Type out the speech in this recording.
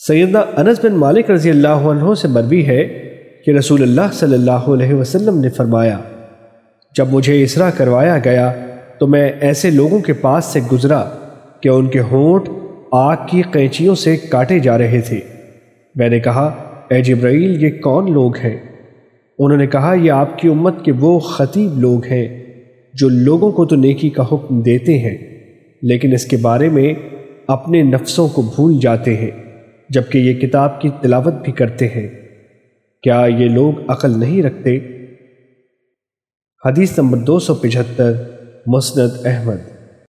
سیدنا انس بن مالک رضی اللہ عنہ سے مروی ہے کہ رسول اللہ صلی اللہ علیہ وسلم نے فرمایا، جب مجھے اسرا کروایا گیا تو میں ایسے لوگوں کے پاس سے گزرا کہ ان کے ہونٹ آگ کی قینچیوں سے کاٹے جا رہے تھے۔ میں نے کہا، اے جبرائیل، یہ کون لوگ ہیں؟ انہوں نے کہا، یہ آپ کی امت کے وہ خطیب لوگ ہیں جو لوگوں کو تو نیکی کا حکم دیتے ہیں، لیکن اس کے بارے میں اپنے نفسوں کو بھول جاتے ہیں۔ جبکہ یہ کتاب کی تلاوت بھی کرتے ہیں۔ کیا یہ لوگ عقل نہیں رکھتے؟